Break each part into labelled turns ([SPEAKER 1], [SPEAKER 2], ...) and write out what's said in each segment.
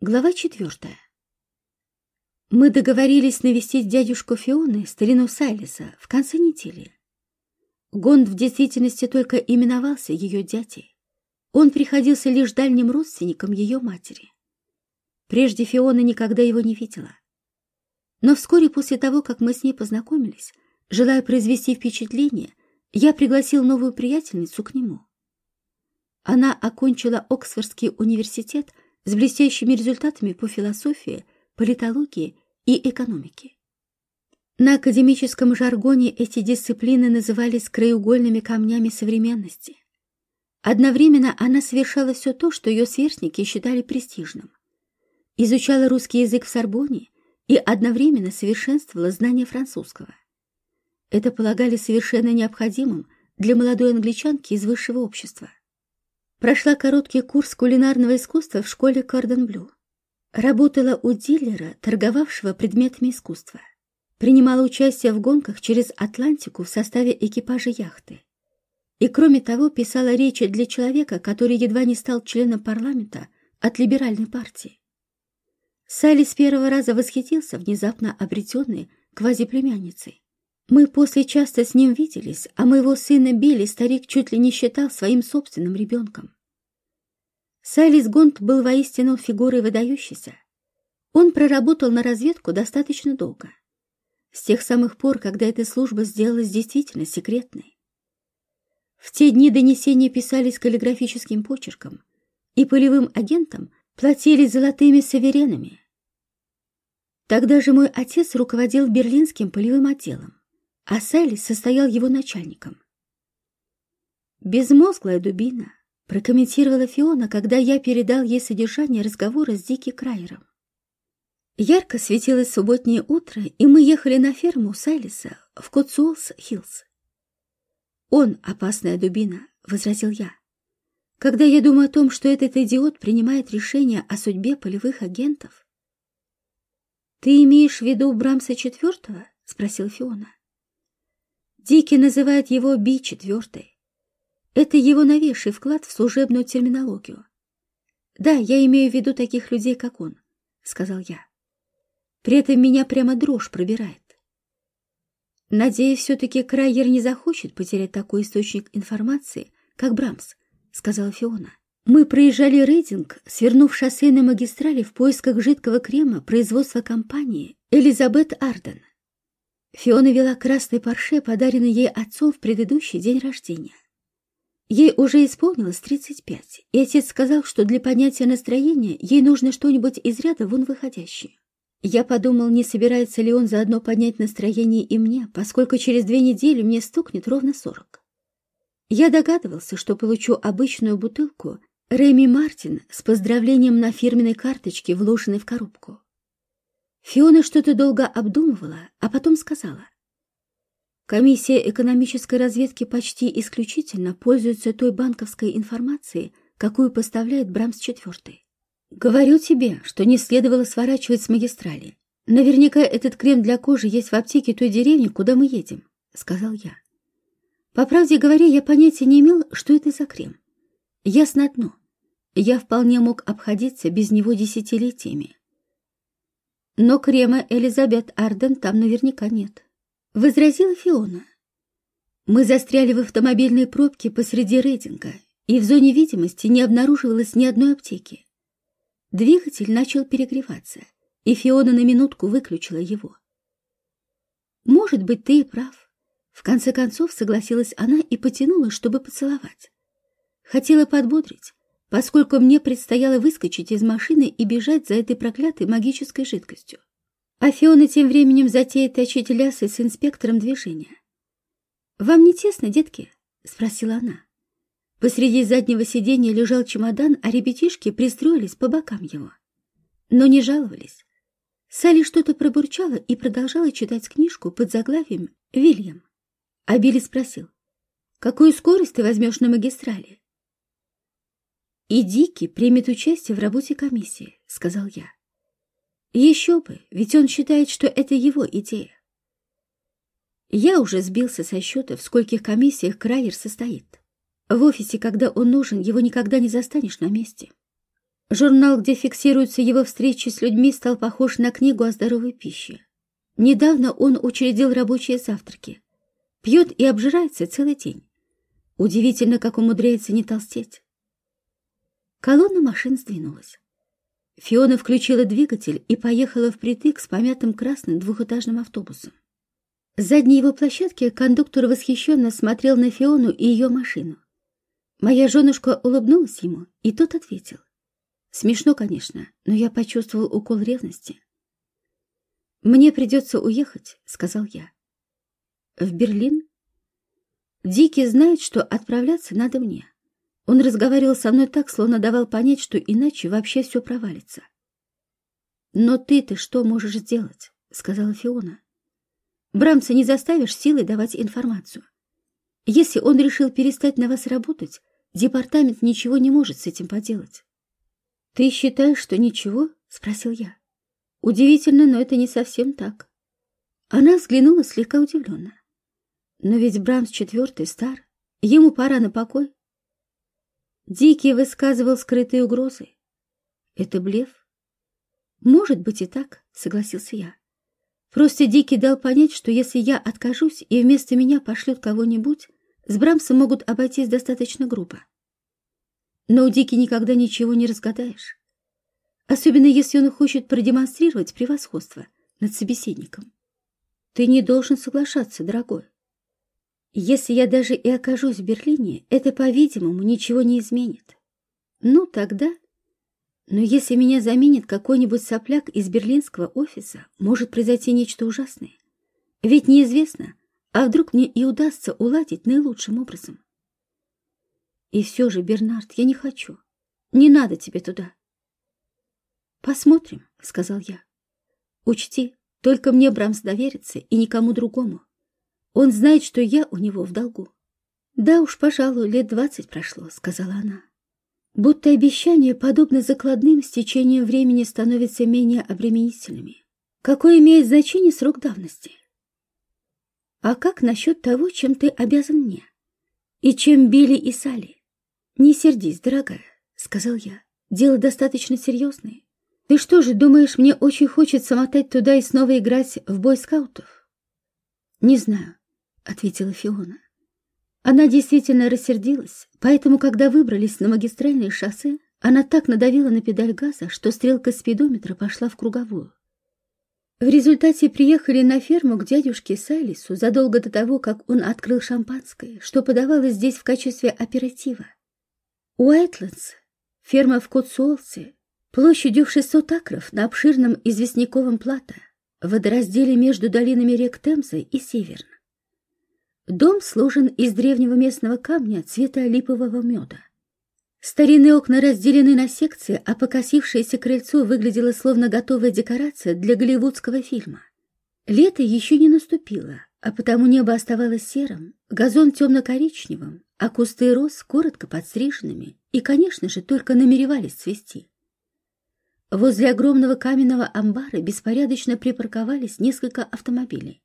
[SPEAKER 1] Глава четвертая. Мы договорились навестить дядюшку Фионы, старину Сайлиса, в конце недели. Гонд в действительности только именовался ее дядей. Он приходился лишь дальним родственником ее матери. Прежде Фиона никогда его не видела. Но вскоре после того, как мы с ней познакомились, желая произвести впечатление, я пригласил новую приятельницу к нему. Она окончила Оксфордский университет – с блестящими результатами по философии, политологии и экономике. На академическом жаргоне эти дисциплины назывались краеугольными камнями современности. Одновременно она совершала все то, что ее сверстники считали престижным. Изучала русский язык в Сорбоне и одновременно совершенствовала знания французского. Это полагали совершенно необходимым для молодой англичанки из высшего общества. Прошла короткий курс кулинарного искусства в школе Кордон-Блю. Работала у дилера, торговавшего предметами искусства. Принимала участие в гонках через Атлантику в составе экипажа яхты. И кроме того писала речи для человека, который едва не стал членом парламента от либеральной партии. Салли с первого раза восхитился внезапно обретенной квазиплемянницей. Мы после часто с ним виделись, а моего сына Билли старик чуть ли не считал своим собственным ребенком. Сайлис Гонт был воистину фигурой выдающейся. Он проработал на разведку достаточно долго. С тех самых пор, когда эта служба сделалась действительно секретной. В те дни донесения писались каллиграфическим почерком, и полевым агентам платили золотыми саверенами. Тогда же мой отец руководил берлинским полевым отделом а Сайлис состоял его начальником. «Безмозглая дубина», — прокомментировала Фиона, когда я передал ей содержание разговора с Дики Крайером. Ярко светилось субботнее утро, и мы ехали на ферму Сайлиса в Котсуолс-Хиллз. «Он — опасная дубина», — возразил я. «Когда я думаю о том, что этот идиот принимает решение о судьбе полевых агентов...» «Ты имеешь в виду Брамса четвертого?» — спросил Фиона. Дики называет его Би-4. Это его новейший вклад в служебную терминологию. «Да, я имею в виду таких людей, как он», — сказал я. При этом меня прямо дрожь пробирает. «Надеюсь, все-таки Крайер не захочет потерять такой источник информации, как Брамс», — сказала Фиона. Мы проезжали рейдинг, свернув шоссейной магистрали в поисках жидкого крема производства компании «Элизабет Арден». Фиона вела красный парше, подаренный ей отцом в предыдущий день рождения. Ей уже исполнилось 35, и отец сказал, что для поднятия настроения ей нужно что-нибудь из ряда вон выходящее. Я подумал, не собирается ли он заодно поднять настроение и мне, поскольку через две недели мне стукнет ровно 40. Я догадывался, что получу обычную бутылку Рэми Мартин с поздравлением на фирменной карточке, вложенной в коробку. Фиона что-то долго обдумывала, а потом сказала. Комиссия экономической разведки почти исключительно пользуется той банковской информацией, какую поставляет Брамс-4. Говорю тебе, что не следовало сворачивать с магистрали. Наверняка этот крем для кожи есть в аптеке той деревни, куда мы едем, — сказал я. По правде говоря, я понятия не имел, что это за крем. Ясно одно. Я вполне мог обходиться без него десятилетиями. Но крема Элизабет Арден там наверняка нет. Возразила Фиона. Мы застряли в автомобильной пробке посреди рейтинга, и в зоне видимости не обнаруживалось ни одной аптеки. Двигатель начал перегреваться, и Фиона на минутку выключила его. «Может быть, ты и прав». В конце концов согласилась она и потянула, чтобы поцеловать. Хотела подбодрить, поскольку мне предстояло выскочить из машины и бежать за этой проклятой магической жидкостью. А Фиона тем временем затеет точить лясы с инспектором движения. «Вам не тесно, детки?» — спросила она. Посреди заднего сиденья лежал чемодан, а ребятишки пристроились по бокам его. Но не жаловались. Салли что-то пробурчала и продолжала читать книжку под заглавием «Вильям». А Билли спросил, «Какую скорость ты возьмешь на магистрали?» «И Дики примет участие в работе комиссии», — сказал я. «Еще бы, ведь он считает, что это его идея». Я уже сбился со счета, в скольких комиссиях Крайер состоит. В офисе, когда он нужен, его никогда не застанешь на месте. Журнал, где фиксируются его встречи с людьми, стал похож на книгу о здоровой пище. Недавно он учредил рабочие завтраки. Пьет и обжирается целый день. Удивительно, как умудряется не толстеть. Колонна машин сдвинулась. Фиона включила двигатель и поехала впритык с помятым красным двухэтажным автобусом. С задней его площадки кондуктор восхищенно смотрел на Фиону и ее машину. Моя женушка улыбнулась ему, и тот ответил. Смешно, конечно, но я почувствовал укол ревности. «Мне придется уехать», — сказал я. «В Берлин?» Дикий знает, что отправляться надо мне. Он разговаривал со мной так, словно давал понять, что иначе вообще все провалится. «Но ты-то что можешь сделать?» — сказала Фиона. «Брамса не заставишь силой давать информацию. Если он решил перестать на вас работать, департамент ничего не может с этим поделать». «Ты считаешь, что ничего?» — спросил я. «Удивительно, но это не совсем так». Она взглянула слегка удивленно. «Но ведь Брамс четвертый стар, ему пора на покой». Дикий высказывал скрытые угрозы. Это блеф? Может быть и так, согласился я. Просто Дикий дал понять, что если я откажусь и вместо меня пошлют кого-нибудь, с Брамсом могут обойтись достаточно грубо. Но у Дики никогда ничего не разгадаешь. Особенно если он хочет продемонстрировать превосходство над собеседником. Ты не должен соглашаться, дорогой. Если я даже и окажусь в Берлине, это, по-видимому, ничего не изменит. Ну, тогда... Но если меня заменит какой-нибудь сопляк из берлинского офиса, может произойти нечто ужасное. Ведь неизвестно, а вдруг мне и удастся уладить наилучшим образом. И все же, Бернард, я не хочу. Не надо тебе туда. Посмотрим, — сказал я. Учти, только мне Брамс доверится и никому другому. Он знает, что я у него в долгу. Да уж, пожалуй, лет двадцать прошло, сказала она. Будто обещания, подобно закладным, с течением времени становятся менее обременительными. Какое имеет значение срок давности? А как насчет того, чем ты обязан мне? И чем Билли и Салли? Не сердись, дорогая, сказал я. Дело достаточно серьезное. Ты что же, думаешь, мне очень хочется мотать туда и снова играть в бойскаутов? Не знаю ответила Фиона. Она действительно рассердилась, поэтому, когда выбрались на магистральное шоссе, она так надавила на педаль газа, что стрелка спидометра пошла в круговую. В результате приехали на ферму к дядюшке Сайлису задолго до того, как он открыл шампанское, что подавалось здесь в качестве аперитива. Уайтлендс, ферма в Котсуолсе, площадью в 600 акров на обширном известняковом плато, водоразделе между долинами рек Темза и Северн. Дом сложен из древнего местного камня цвета липового меда. Старинные окна разделены на секции, а покосившееся крыльцо выглядело словно готовая декорация для голливудского фильма. Лето еще не наступило, а потому небо оставалось серым, газон темно-коричневым, а кусты роз коротко подстриженными и, конечно же, только намеревались цвести. Возле огромного каменного амбара беспорядочно припарковались несколько автомобилей.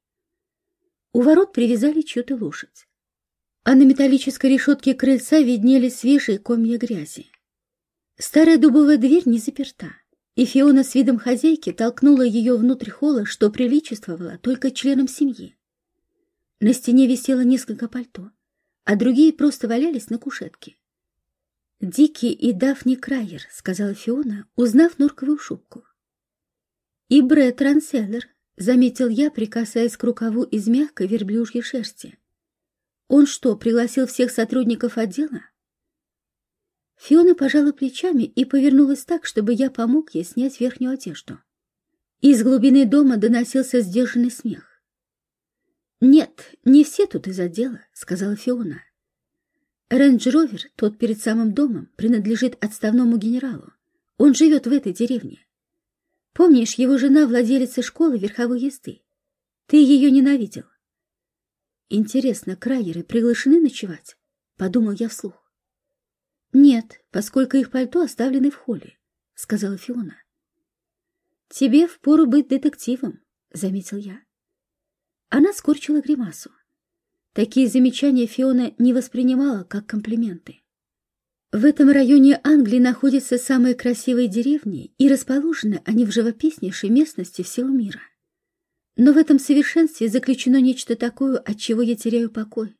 [SPEAKER 1] У ворот привязали чью-то лошадь. А на металлической решетке крыльца виднели свежие комья грязи. Старая дубовая дверь не заперта, и Фиона с видом хозяйки толкнула ее внутрь холла, что приличествовало только членам семьи. На стене висело несколько пальто, а другие просто валялись на кушетке. «Дикий и Дафни Крайер», — сказала Фиона, узнав норковую шубку. «И Брэд Ранселлер», — заметил я, прикасаясь к рукаву из мягкой верблюжьей шерсти. «Он что, пригласил всех сотрудников отдела?» Фиона пожала плечами и повернулась так, чтобы я помог ей снять верхнюю одежду. Из глубины дома доносился сдержанный смех. «Нет, не все тут из отдела», — сказала Фиона. «Рейндж-ровер, тот перед самым домом, принадлежит отставному генералу. Он живет в этой деревне. Помнишь, его жена владелица школы верховой езды? Ты ее ненавидел. Интересно, крайеры приглашены ночевать? Подумал я вслух. Нет, поскольку их пальто оставлены в холле, сказала Фиона. Тебе впору быть детективом, заметил я. Она скорчила гримасу. Такие замечания Фиона не воспринимала как комплименты. В этом районе Англии находятся самые красивые деревни, и расположены они в живописнейшей местности всего мира. Но в этом совершенстве заключено нечто такое, от чего я теряю покой.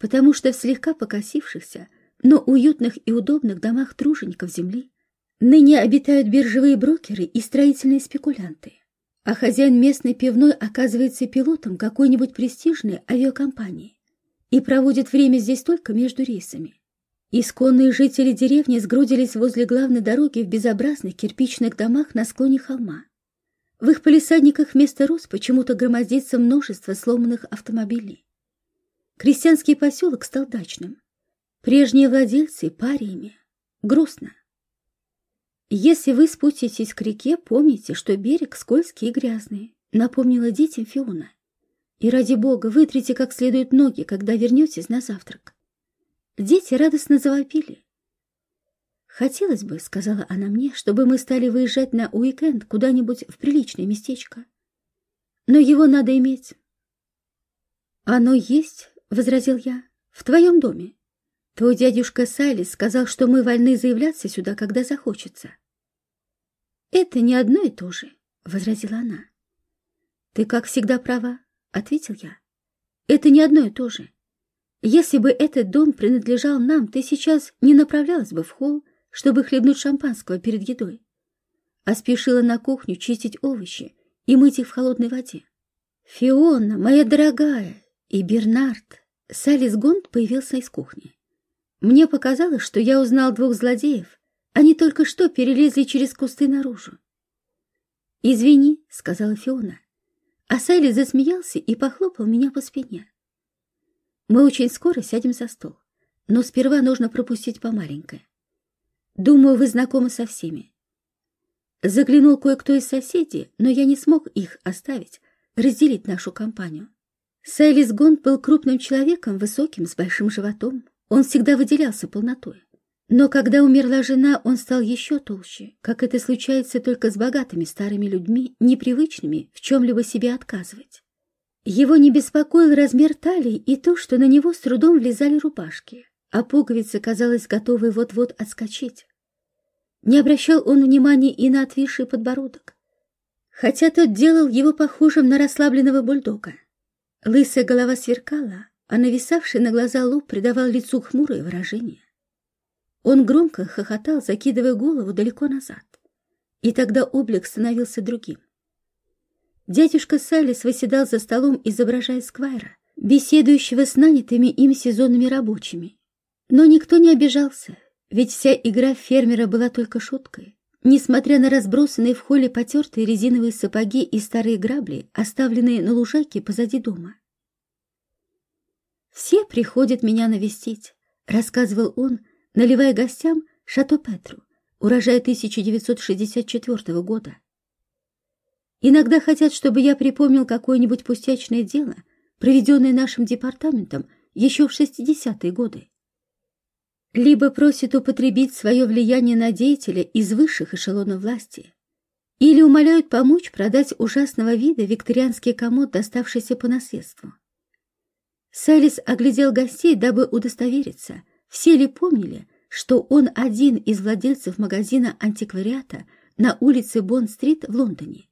[SPEAKER 1] Потому что в слегка покосившихся, но уютных и удобных домах тружеников земли ныне обитают биржевые брокеры и строительные спекулянты, а хозяин местной пивной оказывается пилотом какой-нибудь престижной авиакомпании и проводит время здесь только между рейсами. Исконные жители деревни сгрудились возле главной дороги в безобразных кирпичных домах на склоне холма. В их полисадниках вместо роз почему-то громоздится множество сломанных автомобилей. Крестьянский поселок стал дачным. Прежние владельцы париями. Грустно. Если вы спуститесь к реке, помните, что берег скользкий и грязный, напомнила детям Фиона. И ради бога, вытрите как следует ноги, когда вернетесь на завтрак. Дети радостно завопили. «Хотелось бы, — сказала она мне, — чтобы мы стали выезжать на уикенд куда-нибудь в приличное местечко. Но его надо иметь». «Оно есть, — возразил я, — в твоем доме. Твой дядюшка Сайлис сказал, что мы вольны заявляться сюда, когда захочется». «Это не одно и то же», — возразила она. «Ты, как всегда, права», — ответил я. «Это не одно и то же. Если бы этот дом принадлежал нам, ты сейчас не направлялась бы в холл, чтобы хлебнуть шампанского перед едой, а спешила на кухню чистить овощи и мыть их в холодной воде. «Фиона, моя дорогая!» И Бернард, Салис Гонд появился из кухни. Мне показалось, что я узнал двух злодеев. Они только что перелезли через кусты наружу. «Извини», — сказала Фиона. А Салли засмеялся и похлопал меня по спине. «Мы очень скоро сядем за стол, но сперва нужно пропустить по маленькой. Думаю, вы знакомы со всеми. Заглянул кое-кто из соседей, но я не смог их оставить, разделить нашу компанию. Сайлис Гонд был крупным человеком, высоким, с большим животом. Он всегда выделялся полнотой. Но когда умерла жена, он стал еще толще, как это случается только с богатыми старыми людьми, непривычными в чем-либо себе отказывать. Его не беспокоил размер талии и то, что на него с трудом влезали рубашки а пуговица казалась готовой вот-вот отскочить. Не обращал он внимания и на отвисший подбородок, хотя тот делал его похожим на расслабленного бульдога. Лысая голова сверкала, а нависавший на глаза лоб придавал лицу хмурое выражение. Он громко хохотал, закидывая голову далеко назад, и тогда облик становился другим. Дядюшка Саллис восседал за столом, изображая сквайра, беседующего с нанятыми им сезонными рабочими, но никто не обижался, ведь вся игра фермера была только шуткой. Несмотря на разбросанные в холле потертые резиновые сапоги и старые грабли, оставленные на лужайке позади дома. «Все приходят меня навестить», — рассказывал он, наливая гостям Шато Петру, урожай 1964 года. «Иногда хотят, чтобы я припомнил какое-нибудь пустячное дело, проведенное нашим департаментом еще в 60-е годы либо просят употребить свое влияние на деятеля из высших эшелонов власти, или умоляют помочь продать ужасного вида викторианский комод, доставшийся по наследству. Салис оглядел гостей, дабы удостовериться, все ли помнили, что он один из владельцев магазина антиквариата на улице Бонд-стрит в Лондоне.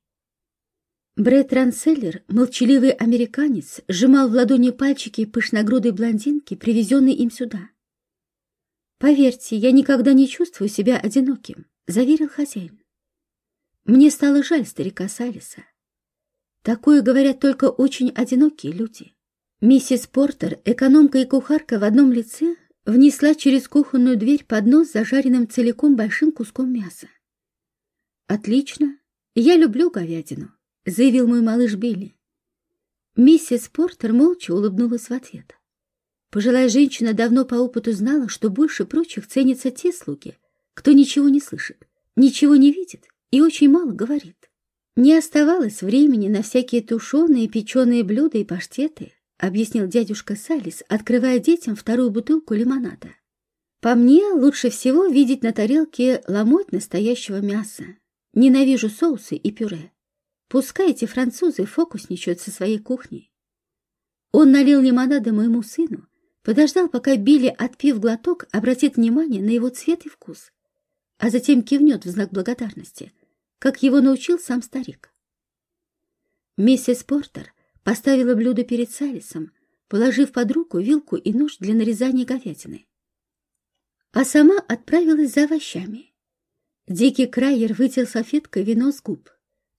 [SPEAKER 1] Брэд Ранселлер, молчаливый американец, сжимал в ладони пальчики пышногрудой блондинки, привезенной им сюда. «Поверьте, я никогда не чувствую себя одиноким», — заверил хозяин. Мне стало жаль старика Салиса. Такое говорят только очень одинокие люди. Миссис Портер, экономка и кухарка в одном лице, внесла через кухонную дверь поднос с зажаренным целиком большим куском мяса. «Отлично, я люблю говядину», — заявил мой малыш Билли. Миссис Портер молча улыбнулась в ответ. Пожилая женщина давно по опыту знала, что больше прочих ценятся те слуги, кто ничего не слышит, ничего не видит и очень мало говорит. Не оставалось времени на всякие тушеные печеные блюда и паштеты, объяснил дядюшка Салис, открывая детям вторую бутылку лимонада. По мне, лучше всего видеть на тарелке ломоть настоящего мяса. Ненавижу соусы и пюре. Пускай эти французы фокусничают со своей кухней. Он налил лимонада моему сыну, Подождал, пока Билли, отпив глоток, обратит внимание на его цвет и вкус, а затем кивнет в знак благодарности, как его научил сам старик. Миссис Портер поставила блюдо перед Салисом, положив под руку вилку и нож для нарезания говядины. А сама отправилась за овощами. Дикий Крайер вытел салфеткой вино с губ.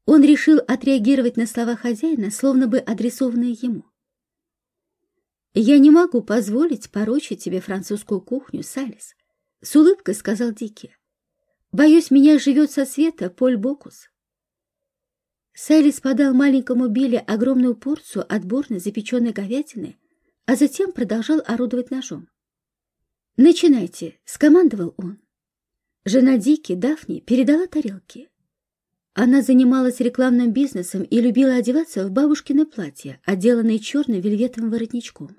[SPEAKER 1] Он решил отреагировать на слова хозяина, словно бы адресованные ему. «Я не могу позволить порочить тебе французскую кухню, Салис», — с улыбкой сказал Дикий. «Боюсь, меня живет со света Поль Бокус». Салис подал маленькому Билли огромную порцию отборной запеченной говядины, а затем продолжал орудовать ножом. «Начинайте», — скомандовал он. Жена Дики, Дафни, передала тарелки. Она занималась рекламным бизнесом и любила одеваться в бабушкино платье, отделанное черным вельветовым воротничком.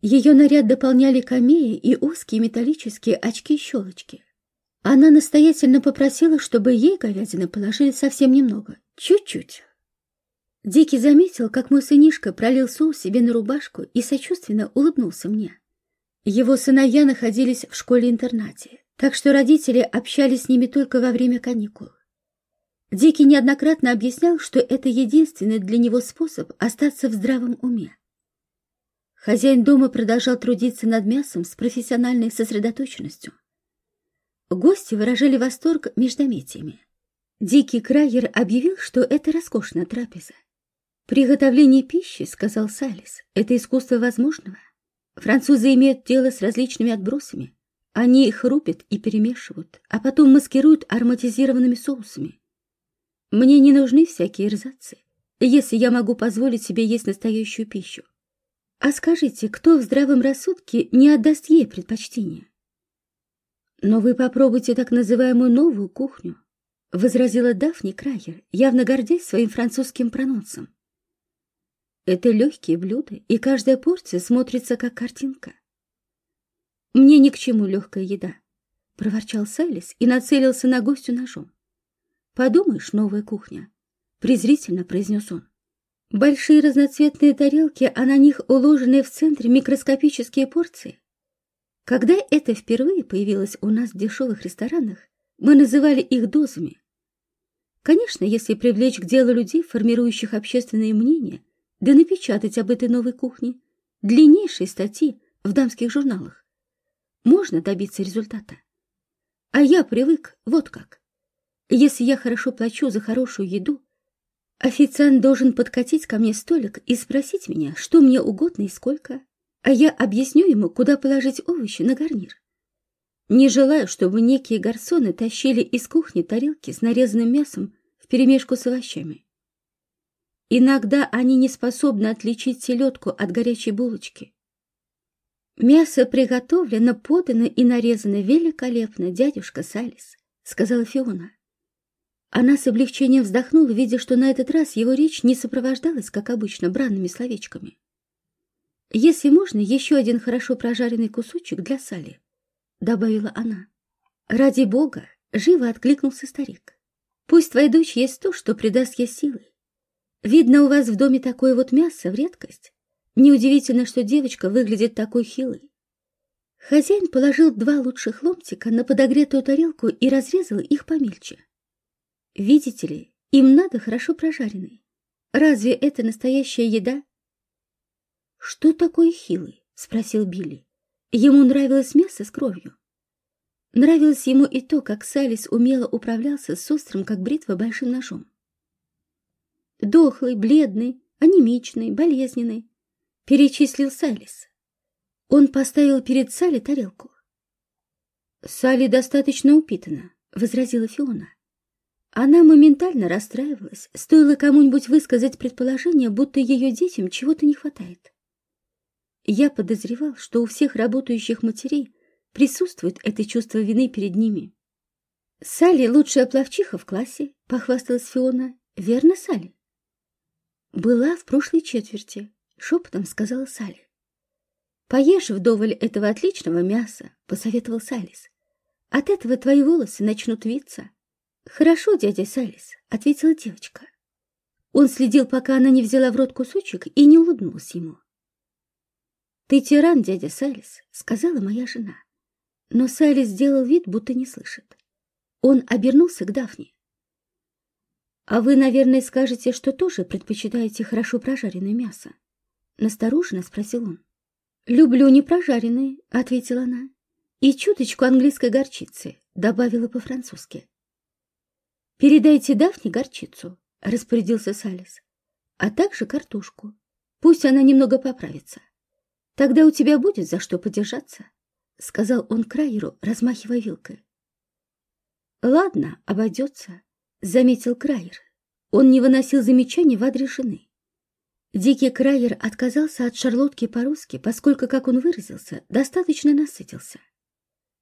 [SPEAKER 1] Ее наряд дополняли камеи и узкие металлические очки-щелочки. Она настоятельно попросила, чтобы ей говядины положили совсем немного, чуть-чуть. Дикий заметил, как мой сынишка пролил соус себе на рубашку и сочувственно улыбнулся мне. Его сыновья находились в школе-интернате, так что родители общались с ними только во время каникул. Дикий неоднократно объяснял, что это единственный для него способ остаться в здравом уме. Хозяин дома продолжал трудиться над мясом с профессиональной сосредоточенностью. Гости выражали восторг междометиями. Дикий Крайер объявил, что это роскошная трапеза. «Приготовление пищи, — сказал Салис, — это искусство возможного. Французы имеют дело с различными отбросами. Они их рубят и перемешивают, а потом маскируют ароматизированными соусами. Мне не нужны всякие рзацы, если я могу позволить себе есть настоящую пищу. А скажите, кто в здравом рассудке не отдаст ей предпочтение? Но вы попробуйте так называемую новую кухню, возразила Дафни Крайер, явно гордясь своим французским прононсом. Это легкие блюда, и каждая порция смотрится как картинка. Мне ни к чему легкая еда, проворчал Сайлис и нацелился на гостю ножом. Подумаешь, новая кухня, презрительно произнес он. Большие разноцветные тарелки, а на них уложенные в центре микроскопические порции. Когда это впервые появилось у нас в дешевых ресторанах, мы называли их дозами. Конечно, если привлечь к делу людей, формирующих общественное мнение, да напечатать об этой новой кухне длиннейшие статьи в дамских журналах, можно добиться результата. А я привык вот как. Если я хорошо плачу за хорошую еду, Официант должен подкатить ко мне столик и спросить меня, что мне угодно и сколько, а я объясню ему, куда положить овощи на гарнир. Не желаю, чтобы некие гарсоны тащили из кухни тарелки с нарезанным мясом вперемешку с овощами. Иногда они не способны отличить селедку от горячей булочки. «Мясо приготовлено, подано и нарезано великолепно, дядюшка Салис», — сказала Фиона. Она с облегчением вздохнула, видя, что на этот раз его речь не сопровождалась, как обычно, бранными словечками. «Если можно, еще один хорошо прожаренный кусочек для Сали», — добавила она. «Ради бога!» — живо откликнулся старик. «Пусть твоя дочь есть то, что придаст ей силы. Видно, у вас в доме такое вот мясо в редкость. Неудивительно, что девочка выглядит такой хилой». Хозяин положил два лучших ломтика на подогретую тарелку и разрезал их помельче. Видите ли, им надо хорошо прожаренный. Разве это настоящая еда? Что такое хилый? Спросил Билли. Ему нравилось мясо с кровью. Нравилось ему и то, как Салис умело управлялся с острым, как бритва, большим ножом. Дохлый, бледный, анемичный, болезненный, перечислил Салис. Он поставил перед Салли тарелку. «Салли достаточно упитана», — возразила Фиона. Она моментально расстраивалась, стоило кому-нибудь высказать предположение, будто ее детям чего-то не хватает. Я подозревал, что у всех работающих матерей присутствует это чувство вины перед ними. «Салли — лучшая плавчиха в классе», — похвасталась Фиона. «Верно, Салли?» «Была в прошлой четверти», — шепотом сказала Салли. «Поешь вдоволь этого отличного мяса», — посоветовал Салис. «От этого твои волосы начнут виться». «Хорошо, дядя Салис», — ответила девочка. Он следил, пока она не взяла в рот кусочек и не улыбнулась ему. «Ты тиран, дядя Сайлис», — сказала моя жена. Но Сайлис сделал вид, будто не слышит. Он обернулся к Дафне. «А вы, наверное, скажете, что тоже предпочитаете хорошо прожаренное мясо?» Настороженно спросил он. «Люблю не прожаренные», — ответила она. «И чуточку английской горчицы», — добавила по-французски. «Передайте Дафне горчицу», — распорядился Салис. «А также картошку. Пусть она немного поправится. Тогда у тебя будет за что подержаться», — сказал он Крайеру, размахивая вилкой. «Ладно, обойдется», — заметил Крайер. Он не выносил замечаний в адрес жены. Дикий Крайер отказался от шарлотки по-русски, поскольку, как он выразился, достаточно насытился.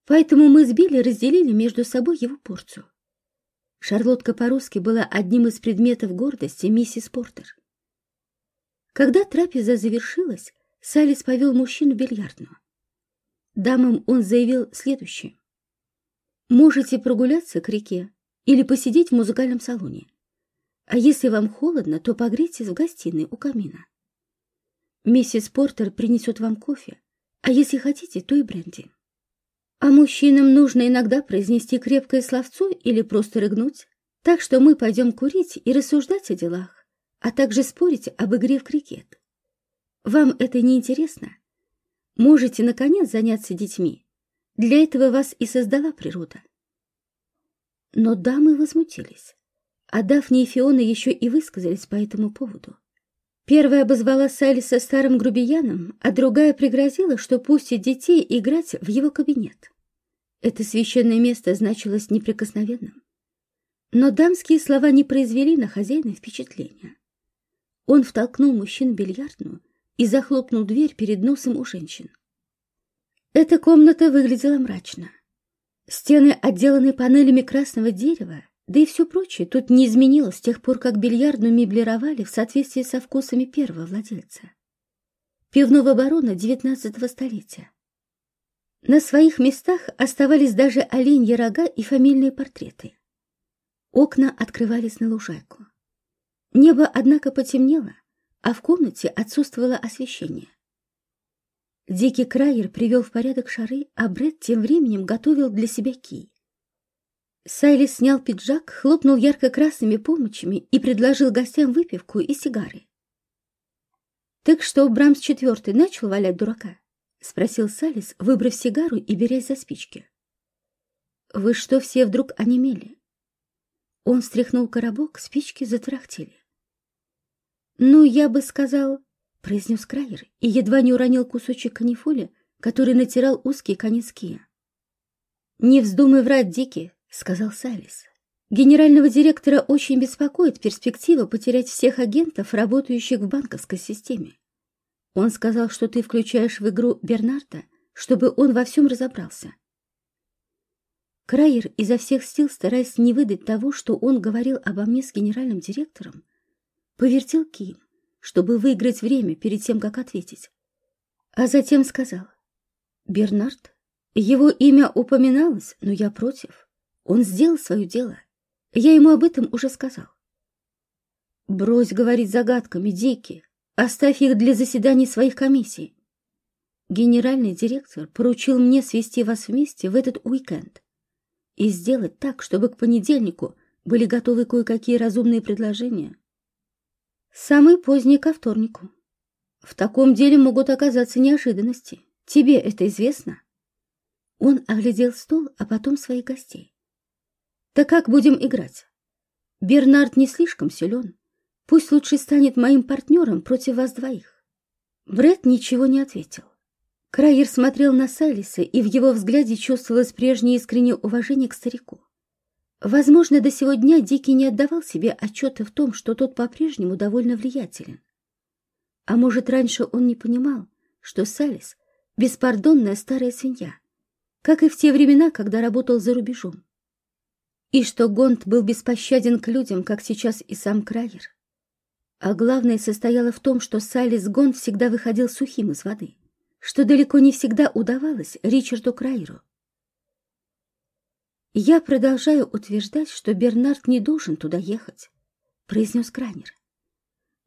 [SPEAKER 1] Поэтому мы с Билли разделили между собой его порцию. Шарлотка по-русски была одним из предметов гордости миссис Портер. Когда трапеза завершилась, Салис повел мужчин в бильярдную. Дамам он заявил следующее. «Можете прогуляться к реке или посидеть в музыкальном салоне. А если вам холодно, то погрейтесь в гостиной у камина. Миссис Портер принесет вам кофе, а если хотите, то и бренди. А мужчинам нужно иногда произнести крепкое словцо или просто рыгнуть, так что мы пойдем курить и рассуждать о делах, а также спорить об игре в крикет. Вам это не интересно? Можете, наконец, заняться детьми. Для этого вас и создала природа. Но дамы возмутились. А Дафни и Фиона еще и высказались по этому поводу. Первая обозвала Сайлиса старым грубияном, а другая пригрозила, что пустит детей играть в его кабинет. Это священное место значилось неприкосновенным. Но дамские слова не произвели на хозяина впечатления. Он втолкнул мужчин в бильярдную и захлопнул дверь перед носом у женщин. Эта комната выглядела мрачно. Стены отделаны панелями красного дерева, да и все прочее тут не изменилось с тех пор, как бильярдную меблировали в соответствии со вкусами первого владельца. Пивного барона XIX столетия. На своих местах оставались даже оленьи рога и фамильные портреты. Окна открывались на лужайку. Небо, однако, потемнело, а в комнате отсутствовало освещение. Дикий Крайер привел в порядок шары, а Бред тем временем готовил для себя кий. Сайли снял пиджак, хлопнул ярко-красными помощами и предложил гостям выпивку и сигары. «Так что, Брамс четвертый начал валять дурака?» — спросил Салис, выбрав сигару и берясь за спички. «Вы что, все вдруг онемели?» Он стряхнул коробок, спички затарахтели. «Ну, я бы сказал...» — произнес Крайер и едва не уронил кусочек канифоли, который натирал узкие конец кия. «Не вздумай врать, Дики, сказал Салис. Генерального директора очень беспокоит перспектива потерять всех агентов, работающих в банковской системе. Он сказал, что ты включаешь в игру Бернарда, чтобы он во всем разобрался. Крайер, изо всех сил стараясь не выдать того, что он говорил обо мне с генеральным директором, повертел Ким, чтобы выиграть время перед тем, как ответить. А затем сказал, «Бернард, его имя упоминалось, но я против. Он сделал свое дело. Я ему об этом уже сказал. Брось говорить загадками, Дики. Оставь их для заседаний своих комиссий. Генеральный директор поручил мне свести вас вместе в этот уикенд и сделать так, чтобы к понедельнику были готовы кое-какие разумные предложения. Самый поздний ко вторнику. В таком деле могут оказаться неожиданности. Тебе это известно? Он оглядел стол, а потом своих гостей. Так как будем играть? Бернард не слишком силен. Пусть лучше станет моим партнером против вас двоих. Бред ничего не ответил. Крайер смотрел на Салиса, и в его взгляде чувствовалось прежнее искреннее уважение к старику. Возможно, до сего дня Дикий не отдавал себе отчета в том, что тот по-прежнему довольно влиятелен. А может, раньше он не понимал, что Салис — беспардонная старая свинья, как и в те времена, когда работал за рубежом и что Гонт был беспощаден к людям, как сейчас и сам Крайер. А главное состояло в том, что Салис Гонт всегда выходил сухим из воды, что далеко не всегда удавалось Ричарду Крайеру. «Я продолжаю утверждать, что Бернард не должен туда ехать», — произнес Кранер.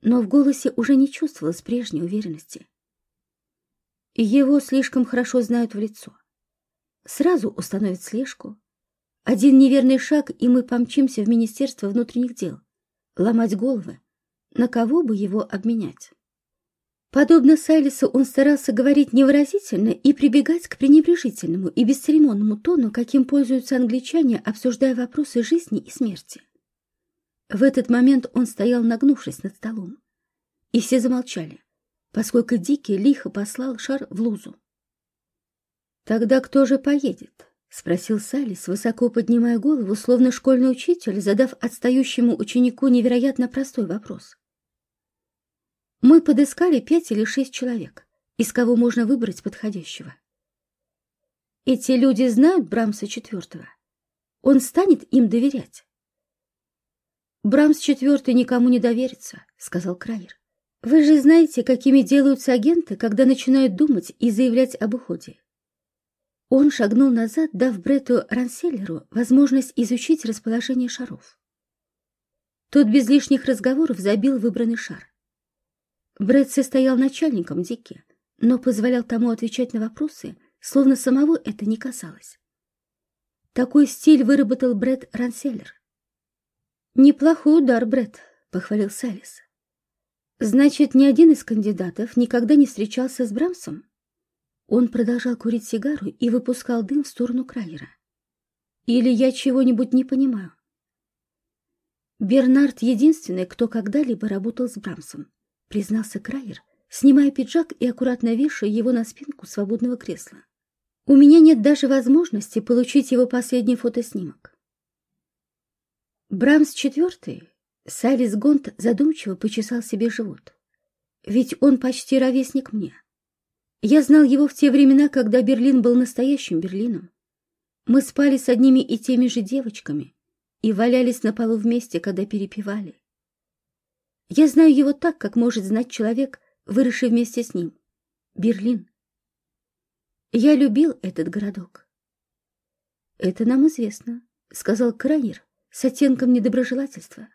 [SPEAKER 1] Но в голосе уже не чувствовалось прежней уверенности. Его слишком хорошо знают в лицо. Сразу установят слежку. Один неверный шаг, и мы помчимся в Министерство внутренних дел. Ломать головы. На кого бы его обменять? Подобно Сайлису, он старался говорить невыразительно и прибегать к пренебрежительному и бесцеремонному тону, каким пользуются англичане, обсуждая вопросы жизни и смерти. В этот момент он стоял, нагнувшись над столом. И все замолчали, поскольку Дикий лихо послал шар в лузу. «Тогда кто же поедет?» — спросил Салис, высоко поднимая голову, словно школьный учитель, задав отстающему ученику невероятно простой вопрос. Мы подыскали пять или шесть человек, из кого можно выбрать подходящего. Эти люди знают Брамса четвертого. Он станет им доверять. Брамс четвертый никому не доверится, сказал Крайер. Вы же знаете, какими делаются агенты, когда начинают думать и заявлять об уходе. Он шагнул назад, дав Бретту Ранселлеру возможность изучить расположение шаров. Тот без лишних разговоров забил выбранный шар. Брэдси стоял начальником Дики, но позволял тому отвечать на вопросы, словно самого это не касалось. Такой стиль выработал Брэд Ранселлер. «Неплохой удар, Брэд», — похвалил Салис. «Значит, ни один из кандидатов никогда не встречался с Брамсом?» Он продолжал курить сигару и выпускал дым в сторону Крайера. «Или я чего-нибудь не понимаю?» Бернард — единственный, кто когда-либо работал с Брамсом признался Крайер, снимая пиджак и аккуратно вешая его на спинку свободного кресла. У меня нет даже возможности получить его последний фотоснимок. Брамс четвертый, Салис Гонт задумчиво почесал себе живот. Ведь он почти ровесник мне. Я знал его в те времена, когда Берлин был настоящим Берлином. Мы спали с одними и теми же девочками и валялись на полу вместе, когда перепевали. Я знаю его так, как может знать человек, выросший вместе с ним. Берлин. Я любил этот городок. Это нам известно, сказал Кранер с оттенком недоброжелательства.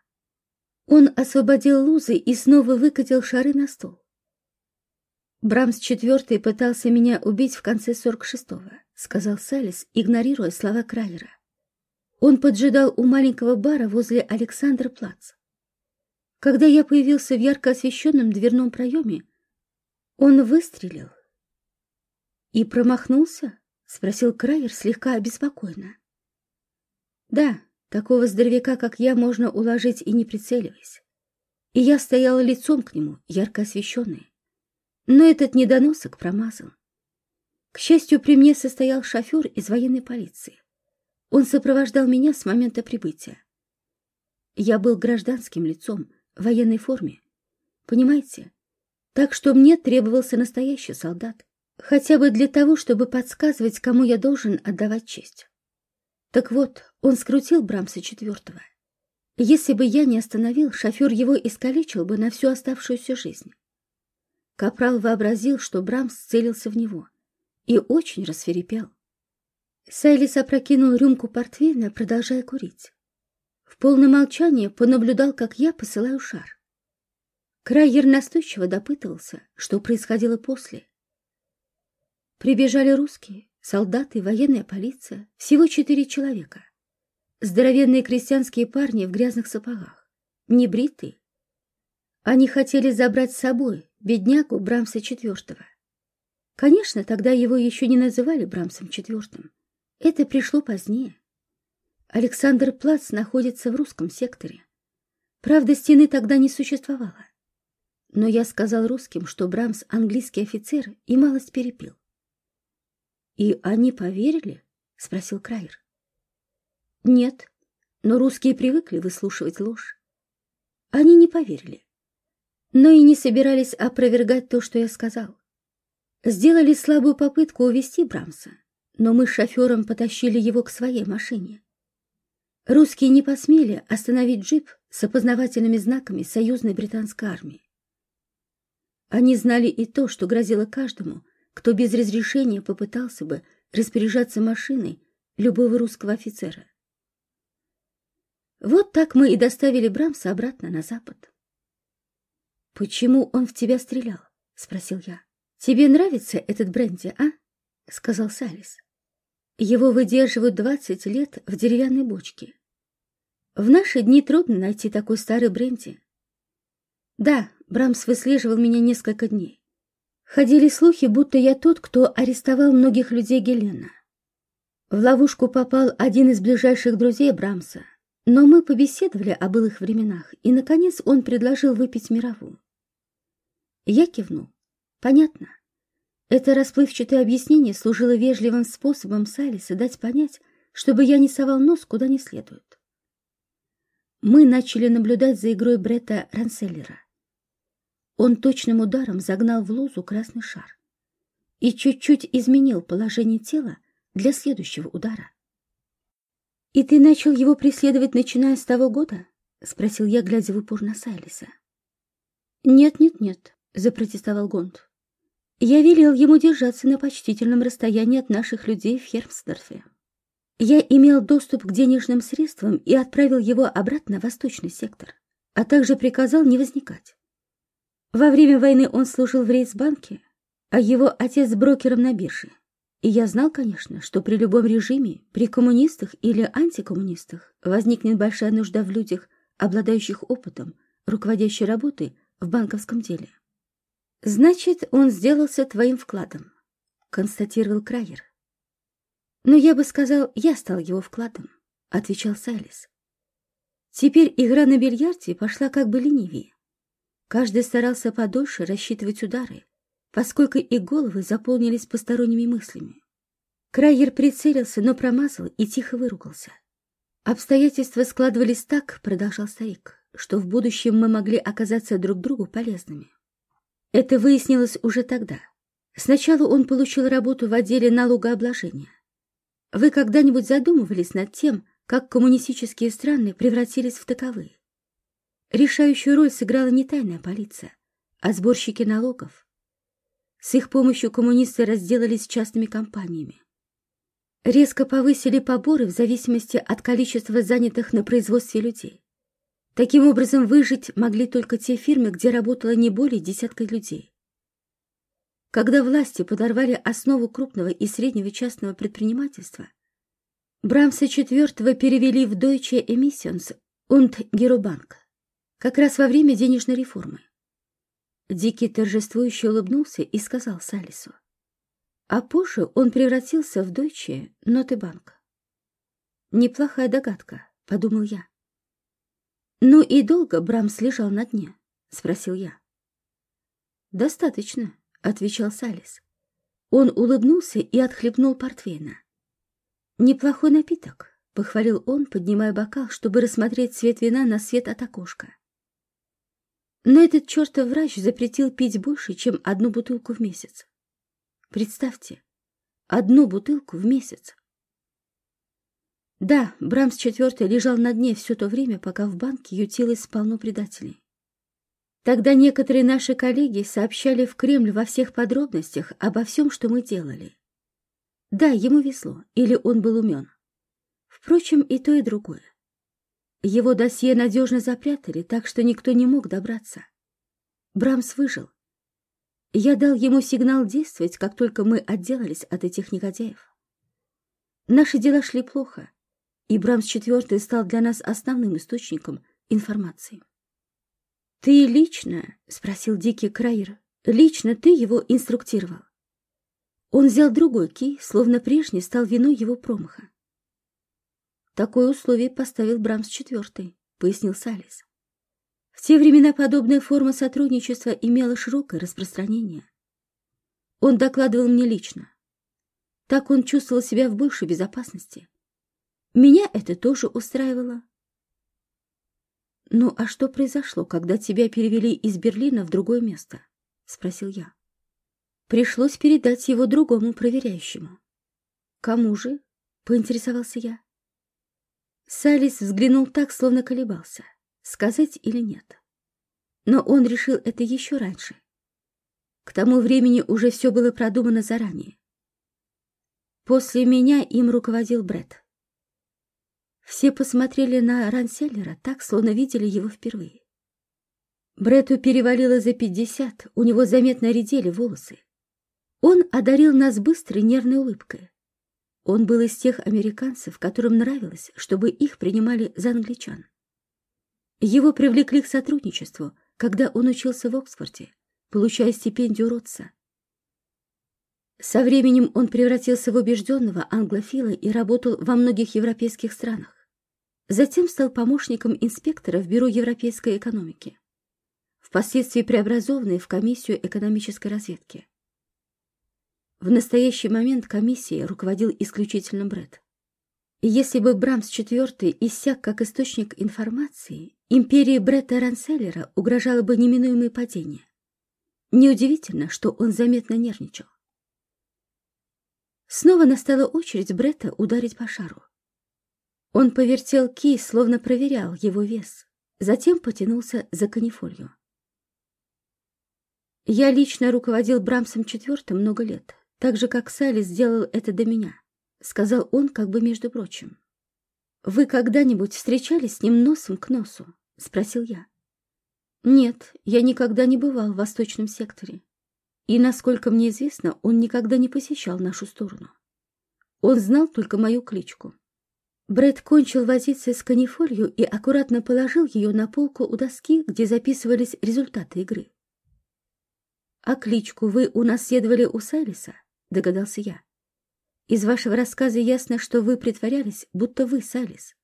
[SPEAKER 1] Он освободил лузы и снова выкатил шары на стол. Брамс четвертый пытался меня убить в конце сорок шестого, сказал Салис, игнорируя слова Крайера. Он поджидал у маленького бара возле Александра Плац. Когда я появился в ярко освещенном дверном проеме, он выстрелил. «И промахнулся?» — спросил Крайер слегка обеспокоенно. «Да, такого здоровяка, как я, можно уложить и не прицеливаясь. И я стояла лицом к нему, ярко освещенный. Но этот недоносок промазал. К счастью, при мне состоял шофер из военной полиции. Он сопровождал меня с момента прибытия. Я был гражданским лицом, в военной форме. Понимаете? Так что мне требовался настоящий солдат. Хотя бы для того, чтобы подсказывать, кому я должен отдавать честь. Так вот, он скрутил Брамса четвертого. Если бы я не остановил, шофер его искалечил бы на всю оставшуюся жизнь. Капрал вообразил, что Брамс целился в него, и очень рассверепел. Сайлис опрокинул рюмку портвейна, продолжая курить. В полном молчании понаблюдал, как я посылаю шар. Крайер настойчиво допытывался, что происходило после. Прибежали русские, солдаты, военная полиция, всего четыре человека. Здоровенные крестьянские парни в грязных сапогах, небритые. Они хотели забрать с собой беднягу Брамса четвертого. Конечно, тогда его еще не называли Брамсом четвертым. Это пришло позднее. Александр Плац находится в русском секторе. Правда, стены тогда не существовало. Но я сказал русским, что Брамс — английский офицер и малость перепил. «И они поверили?» — спросил Крайер. «Нет, но русские привыкли выслушивать ложь. Они не поверили, но и не собирались опровергать то, что я сказал. Сделали слабую попытку увести Брамса, но мы с шофером потащили его к своей машине. Русские не посмели остановить джип с опознавательными знаками союзной британской армии. Они знали и то, что грозило каждому, кто без разрешения попытался бы распоряжаться машиной любого русского офицера. Вот так мы и доставили Брамса обратно на запад. «Почему он в тебя стрелял?» — спросил я. «Тебе нравится этот бренди, а?» — сказал Салис. «Его выдерживают двадцать лет в деревянной бочке. В наши дни трудно найти такой старый бренди. Да, Брамс выслеживал меня несколько дней. Ходили слухи, будто я тот, кто арестовал многих людей Гелена. В ловушку попал один из ближайших друзей Брамса, но мы побеседовали о былых временах, и, наконец, он предложил выпить мировую. Я кивнул. Понятно. Это расплывчатое объяснение служило вежливым способом Салиса дать понять, чтобы я не совал нос куда не следует. Мы начали наблюдать за игрой Бретта Ранселлера. Он точным ударом загнал в лузу красный шар и чуть-чуть изменил положение тела для следующего удара. «И ты начал его преследовать, начиная с того года?» — спросил я, глядя в упор на Сайлиса. «Нет-нет-нет», — запротестовал Гонт. «Я велел ему держаться на почтительном расстоянии от наших людей в Хермсдорфе. Я имел доступ к денежным средствам и отправил его обратно в восточный сектор, а также приказал не возникать. Во время войны он служил в рейсбанке, а его отец брокером на бирже. И я знал, конечно, что при любом режиме, при коммунистах или антикоммунистах, возникнет большая нужда в людях, обладающих опытом, руководящей работой в банковском деле. «Значит, он сделался твоим вкладом», — констатировал Крайер. «Но я бы сказал, я стал его вкладом», — отвечал Сайлис. Теперь игра на бильярде пошла как бы ленивее. Каждый старался подольше рассчитывать удары, поскольку и головы заполнились посторонними мыслями. Крайер прицелился, но промазал и тихо выругался. «Обстоятельства складывались так, — продолжал старик, — что в будущем мы могли оказаться друг другу полезными. Это выяснилось уже тогда. Сначала он получил работу в отделе налогообложения. Вы когда-нибудь задумывались над тем, как коммунистические страны превратились в таковые? Решающую роль сыграла не тайная полиция, а сборщики налогов. С их помощью коммунисты разделались частными компаниями. Резко повысили поборы в зависимости от количества занятых на производстве людей. Таким образом, выжить могли только те фирмы, где работало не более десятка людей. Когда власти подорвали основу крупного и среднего частного предпринимательства, Брамса IV перевели в Deutsche Emissions und Girobank как раз во время денежной реформы. Дикий торжествующе улыбнулся и сказал Салису. А позже он превратился в Deutsche Notebank. Неплохая догадка, подумал я. Ну и долго Брамс лежал на дне? Спросил я. Достаточно, отвечал Салис. Он улыбнулся и отхлебнул портвейна. Неплохой напиток, похвалил он, поднимая бокал, чтобы рассмотреть цвет вина на свет от окошка. Но этот чертов врач запретил пить больше, чем одну бутылку в месяц. Представьте, одну бутылку в месяц. Да, Брамс IV лежал на дне все то время, пока в банке ютилось полно предателей. Тогда некоторые наши коллеги сообщали в Кремль во всех подробностях обо всем, что мы делали. Да, ему везло, или он был умен. Впрочем, и то, и другое. Его досье надежно запрятали, так что никто не мог добраться. Брамс выжил. Я дал ему сигнал действовать, как только мы отделались от этих негодяев. Наши дела шли плохо, и Брамс IV стал для нас основным источником информации. «Ты лично?» — спросил Дикий Крайер. «Лично ты его инструктировал?» Он взял другой кий, словно прежний стал виной его промаха. Такое условие поставил Брамс IV, пояснил Салис. В те времена подобная форма сотрудничества имела широкое распространение. Он докладывал мне лично. Так он чувствовал себя в большей безопасности. Меня это тоже устраивало. «Ну, а что произошло, когда тебя перевели из Берлина в другое место?» — спросил я. Пришлось передать его другому проверяющему. «Кому же?» — поинтересовался я. Салис взглянул так, словно колебался, сказать или нет. Но он решил это еще раньше. К тому времени уже все было продумано заранее. После меня им руководил Бред. Все посмотрели на Ранселлера так, словно видели его впервые. Брету перевалило за пятьдесят, у него заметно редели волосы. Он одарил нас быстрой нервной улыбкой. Он был из тех американцев, которым нравилось, чтобы их принимали за англичан. Его привлекли к сотрудничеству, когда он учился в Оксфорде, получая стипендию Ротса. Со временем он превратился в убежденного англофила и работал во многих европейских странах. Затем стал помощником инспектора в Бюро европейской экономики, впоследствии преобразованный в комиссию экономической разведки. В настоящий момент комиссией руководил исключительно Брэд. И если бы Брамс IV иссяк как источник информации, империи Бретта Ранселлера угрожало бы неминуемое падение. Неудивительно, что он заметно нервничал. Снова настала очередь Бретта ударить по шару. Он повертел кий, словно проверял его вес, затем потянулся за канифолью. Я лично руководил Брамсом IV много лет, так же, как Салли сделал это до меня, сказал он как бы между прочим. «Вы когда-нибудь встречались с ним носом к носу?» — спросил я. «Нет, я никогда не бывал в восточном секторе. И, насколько мне известно, он никогда не посещал нашу сторону. Он знал только мою кличку. Брэд кончил возиться с канифолью и аккуратно положил ее на полку у доски, где записывались результаты игры. «А кличку вы у нас следовали у Сайлиса?» — догадался я. «Из вашего рассказа ясно, что вы притворялись, будто вы Сайлис».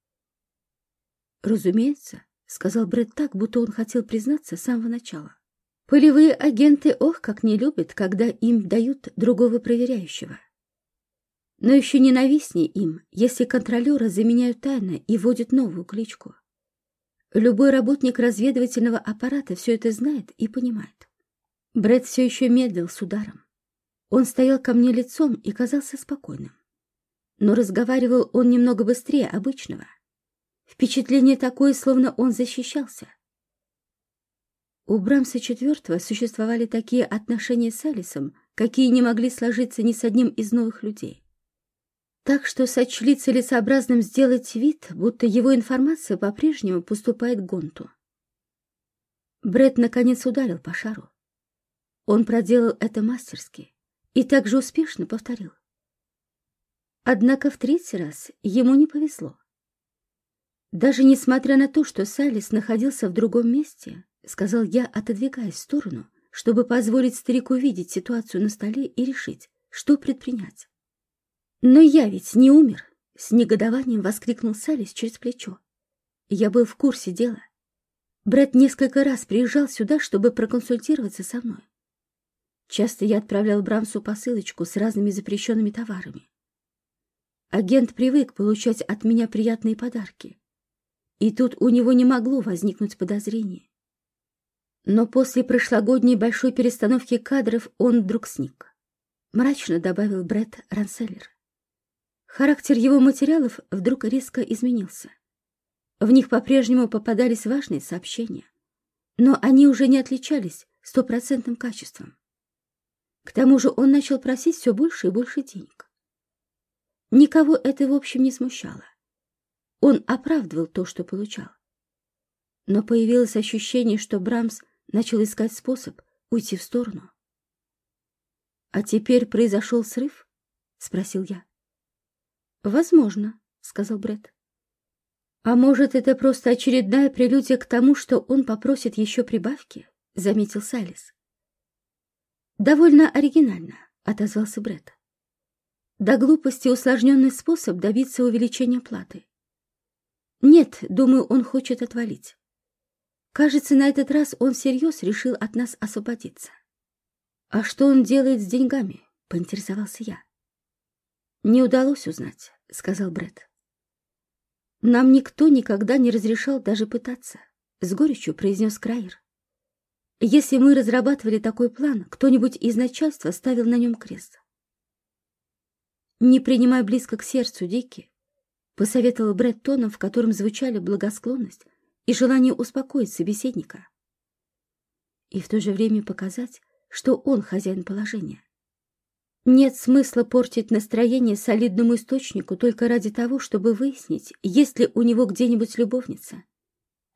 [SPEAKER 1] «Разумеется», — сказал Брэд так, будто он хотел признаться с самого начала. Полевые агенты ох, как не любят, когда им дают другого проверяющего. Но еще ненавистнее им, если контролера заменяют тайно и вводят новую кличку. Любой работник разведывательного аппарата все это знает и понимает. Брэд все еще медлил с ударом. Он стоял ко мне лицом и казался спокойным. Но разговаривал он немного быстрее обычного. Впечатление такое, словно он защищался — у Брамса IV существовали такие отношения с Алисом, какие не могли сложиться ни с одним из новых людей. Так что сочли целесообразным сделать вид, будто его информация по-прежнему поступает Гонту. Бред наконец ударил по шару. Он проделал это мастерски и также успешно повторил. Однако в третий раз ему не повезло. Даже несмотря на то, что Салис находился в другом месте, — сказал я, отодвигаясь в сторону, чтобы позволить старику видеть ситуацию на столе и решить, что предпринять. «Но я ведь не умер!» — с негодованием воскликнул Салис через плечо. Я был в курсе дела. Брэд несколько раз приезжал сюда, чтобы проконсультироваться со мной. Часто я отправлял Брамсу посылочку с разными запрещенными товарами. Агент привык получать от меня приятные подарки. И тут у него не могло возникнуть подозрения. Но после прошлогодней большой перестановки кадров он вдруг сник. Мрачно добавил Брэд Ранселлер. Характер его материалов вдруг резко изменился. В них по-прежнему попадались важные сообщения, но они уже не отличались стопроцентным качеством. К тому же он начал просить все больше и больше денег. Никого это в общем не смущало. Он оправдывал то, что получал. Но появилось ощущение, что Брамс начал искать способ уйти в сторону. «А теперь произошел срыв?» — спросил я. «Возможно», — сказал Бред. «А может, это просто очередная прелюдия к тому, что он попросит еще прибавки?» — заметил Салис. «Довольно оригинально», — отозвался Бред. «До глупости усложненный способ добиться увеличения платы. Нет, думаю, он хочет отвалить. Кажется, на этот раз он всерьез решил от нас освободиться. «А что он делает с деньгами?» — поинтересовался я. «Не удалось узнать», — сказал Бред. «Нам никто никогда не разрешал даже пытаться», — с горечью произнес Крайер. «Если мы разрабатывали такой план, кто-нибудь из начальства ставил на нем крест». «Не принимай близко к сердцу, Дики», — посоветовал Бред тоном, в котором звучали благосклонность и желание успокоить собеседника. И в то же время показать, что он хозяин положения. Нет смысла портить настроение солидному источнику только ради того, чтобы выяснить, есть ли у него где-нибудь любовница.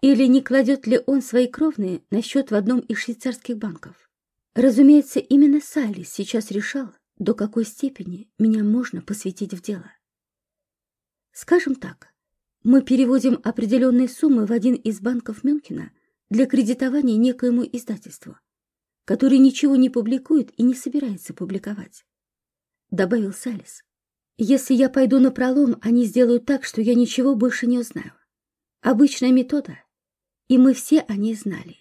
[SPEAKER 1] Или не кладет ли он свои кровные на счет в одном из швейцарских банков. Разумеется, именно Салли сейчас решал, до какой степени меня можно посвятить в дело. Скажем так, мы переводим определенные суммы в один из банков Мюнхена для кредитования некоему издательству, который ничего не публикует и не собирается публиковать. Добавил Салис. Если я пойду на пролом, они сделают так, что я ничего больше не узнаю. Обычная метода, и мы все о ней знали.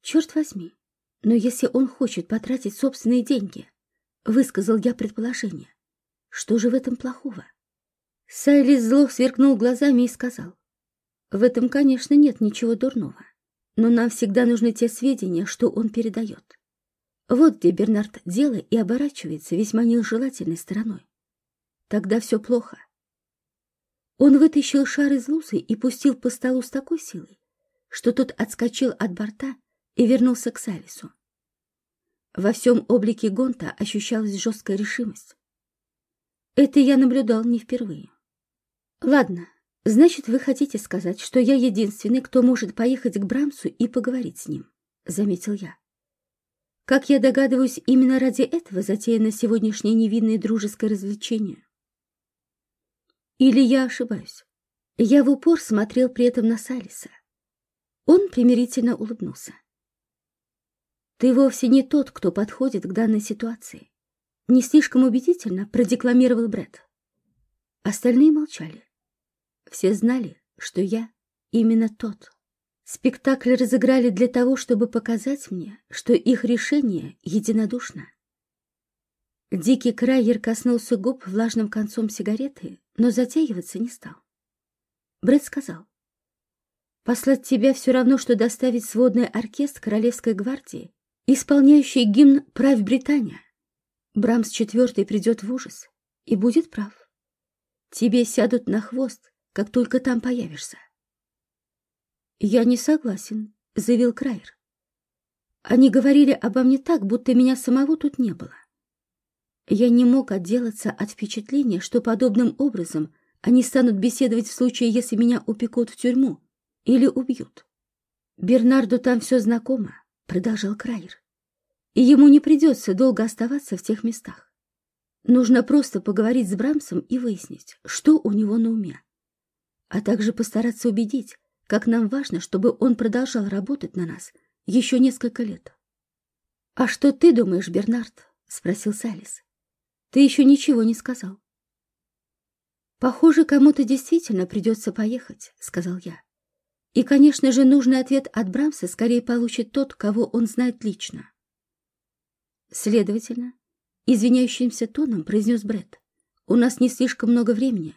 [SPEAKER 1] Черт возьми, но если он хочет потратить собственные деньги, высказал я предположение, что же в этом плохого? Сайлис зло сверкнул глазами и сказал, в этом, конечно, нет ничего дурного, но нам всегда нужны те сведения, что он передает. Вот где Бернард дело и оборачивается весьма нежелательной стороной. Тогда все плохо. Он вытащил шар из лусы и пустил по столу с такой силой, что тот отскочил от борта и вернулся к Салису. Во всем облике Гонта ощущалась жесткая решимость. Это я наблюдал не впервые. Ладно, значит, вы хотите сказать, что я единственный, кто может поехать к Брамсу и поговорить с ним, заметил я. Как я догадываюсь, именно ради этого затеяно сегодняшнее невинное дружеское развлечение. Или я ошибаюсь? Я в упор смотрел при этом на Салиса. Он примирительно улыбнулся. Ты вовсе не тот, кто подходит к данной ситуации. Не слишком убедительно продекламировал Бред. Остальные молчали. Все знали, что я именно тот. Спектакль разыграли для того, чтобы показать мне, что их решение единодушно. Дикий крайер коснулся губ влажным концом сигареты, но затягиваться не стал. Брэд сказал, «Послать тебя все равно, что доставить сводный оркестр Королевской гвардии исполняющий гимн «Правь Британия». Брамс четвертый придет в ужас и будет прав. Тебе сядут на хвост, как только там появишься. «Я не согласен», — заявил Крайер. «Они говорили обо мне так, будто меня самого тут не было. Я не мог отделаться от впечатления, что подобным образом они станут беседовать в случае, если меня упекут в тюрьму или убьют. Бернарду там все знакомо, — продолжал Крайер. «И ему не придется долго оставаться в тех местах. Нужно просто поговорить с Брамсом и выяснить, что у него на уме. А также постараться убедить, как нам важно, чтобы он продолжал работать на нас еще несколько лет». «А что ты думаешь, Бернард?» — спросил Салис. «Ты еще ничего не сказал». «Похоже, кому-то действительно придется поехать», — сказал я. И, конечно же, нужный ответ от Брамса скорее получит тот, кого он знает лично. Следовательно, извиняющимся тоном произнес Бред. У нас не слишком много времени.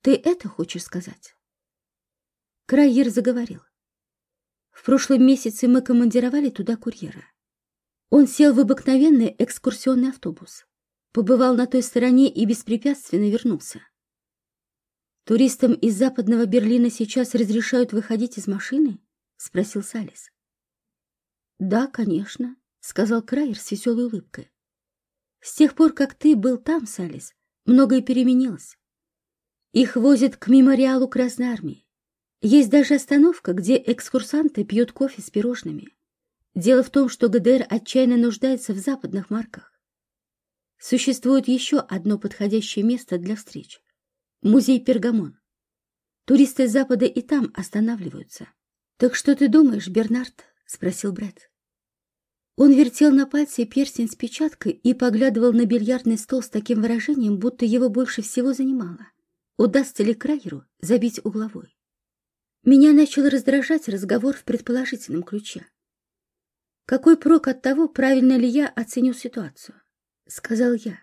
[SPEAKER 1] Ты это хочешь сказать? Крайер заговорил. В прошлом месяце мы командировали туда курьера. Он сел в обыкновенный экскурсионный автобус, побывал на той стороне и беспрепятственно вернулся. «Туристам из западного Берлина сейчас разрешают выходить из машины?» — спросил Салис. «Да, конечно», — сказал Крайер с веселой улыбкой. «С тех пор, как ты был там, Салис, многое переменилось. Их возят к мемориалу Красной Армии. Есть даже остановка, где экскурсанты пьют кофе с пирожными. Дело в том, что ГДР отчаянно нуждается в западных марках. Существует еще одно подходящее место для встреч. Музей Пергамон. Туристы с Запада и там останавливаются. Так что ты думаешь, Бернард? Спросил Брэд. Он вертел на пальце перстень с печаткой и поглядывал на бильярдный стол с таким выражением, будто его больше всего занимало. Удастся ли Крайеру забить угловой? Меня начал раздражать разговор в предположительном ключе. «Какой прок от того, правильно ли я оценю ситуацию?» — сказал я.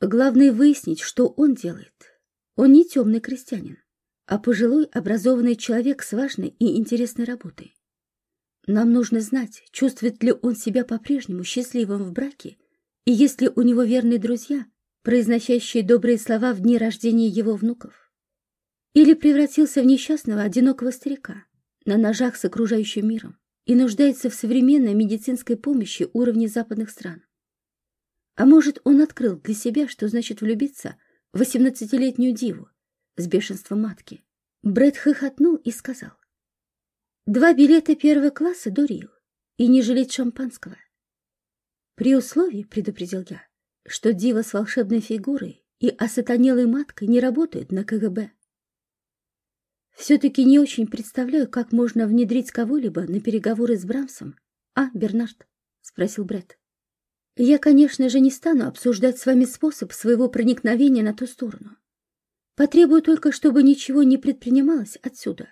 [SPEAKER 1] «Главное выяснить, что он делает, он не темный крестьянин, а пожилой образованный человек с важной и интересной работой. Нам нужно знать, чувствует ли он себя по-прежнему счастливым в браке, и есть ли у него верные друзья, произносящие добрые слова в дни рождения его внуков. Или превратился в несчастного одинокого старика на ножах с окружающим миром и нуждается в современной медицинской помощи уровня западных стран. А может, он открыл для себя, что значит влюбиться – восемнадцатилетнюю диву с бешенством матки. Брэд хохотнул и сказал. «Два билета первого класса до Рио, и не жалеть шампанского. При условии, предупредил я, что дива с волшебной фигурой и осатанелой маткой не работают на КГБ. Все-таки не очень представляю, как можно внедрить кого-либо на переговоры с Брамсом. А, Бернард? — спросил Бред. Я, конечно же, не стану обсуждать с вами способ своего проникновения на ту сторону. Потребую только, чтобы ничего не предпринималось отсюда.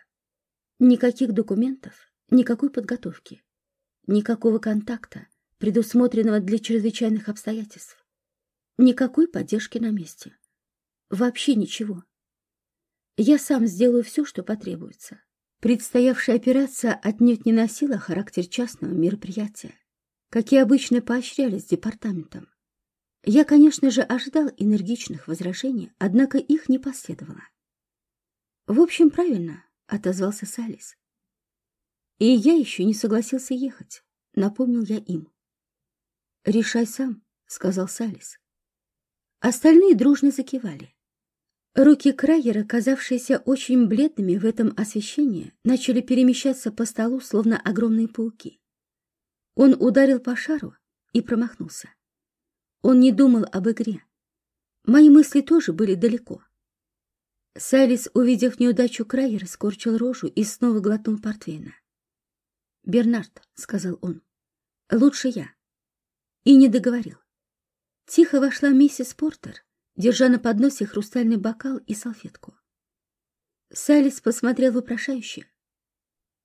[SPEAKER 1] Никаких документов, никакой подготовки, никакого контакта, предусмотренного для чрезвычайных обстоятельств. Никакой поддержки на месте. Вообще ничего. Я сам сделаю все, что потребуется. Предстоявшая операция отнюдь не носила характер частного мероприятия, какие обычно поощрялись департаментом. Я, конечно же, ожидал энергичных возражений, однако их не последовало. «В общем, правильно», — отозвался Салис. «И я еще не согласился ехать», — напомнил я им. «Решай сам», — сказал Салис. Остальные дружно закивали. Руки Крайера, казавшиеся очень бледными в этом освещении, начали перемещаться по столу, словно огромные пауки. Он ударил по шару и промахнулся. Он не думал об игре. Мои мысли тоже были далеко. Салис, увидев неудачу Крайера, скорчил рожу и снова глотнул портвейна. «Бернард», — сказал он, — «лучше я». И не договорил. Тихо вошла миссис Портер, держа на подносе хрустальный бокал и салфетку. Салис посмотрел вопрошающе.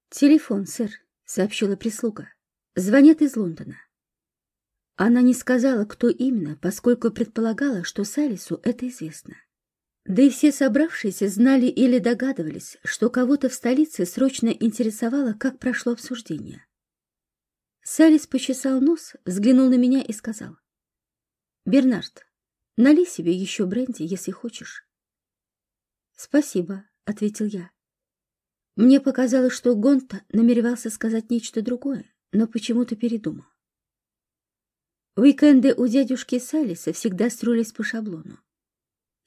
[SPEAKER 1] «Телефон, сэр», — сообщила прислуга. «Звонят из Лондона». Она не сказала, кто именно, поскольку предполагала, что Салису это известно. Да и все собравшиеся знали или догадывались, что кого-то в столице срочно интересовало, как прошло обсуждение. Салис почесал нос, взглянул на меня и сказал. «Бернард, налей себе еще бренди, если хочешь». «Спасибо», — ответил я. Мне показалось, что Гонта намеревался сказать нечто другое, но почему-то передумал. Уикенды у дядюшки Салиса всегда строились по шаблону.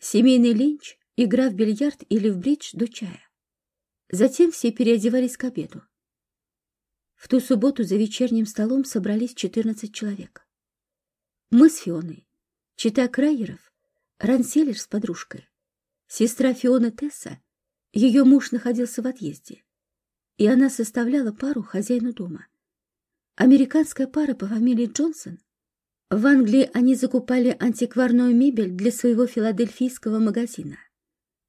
[SPEAKER 1] Семейный ленч, игра в бильярд или в бридж до чая. Затем все переодевались к обеду. В ту субботу за вечерним столом собрались 14 человек. Мы с Фионой, Чита Крайеров, Ранселер с подружкой, сестра Фиона Тесса, ее муж находился в отъезде, и она составляла пару хозяину дома. Американская пара по фамилии Джонсон. В Англии они закупали антикварную мебель для своего филадельфийского магазина.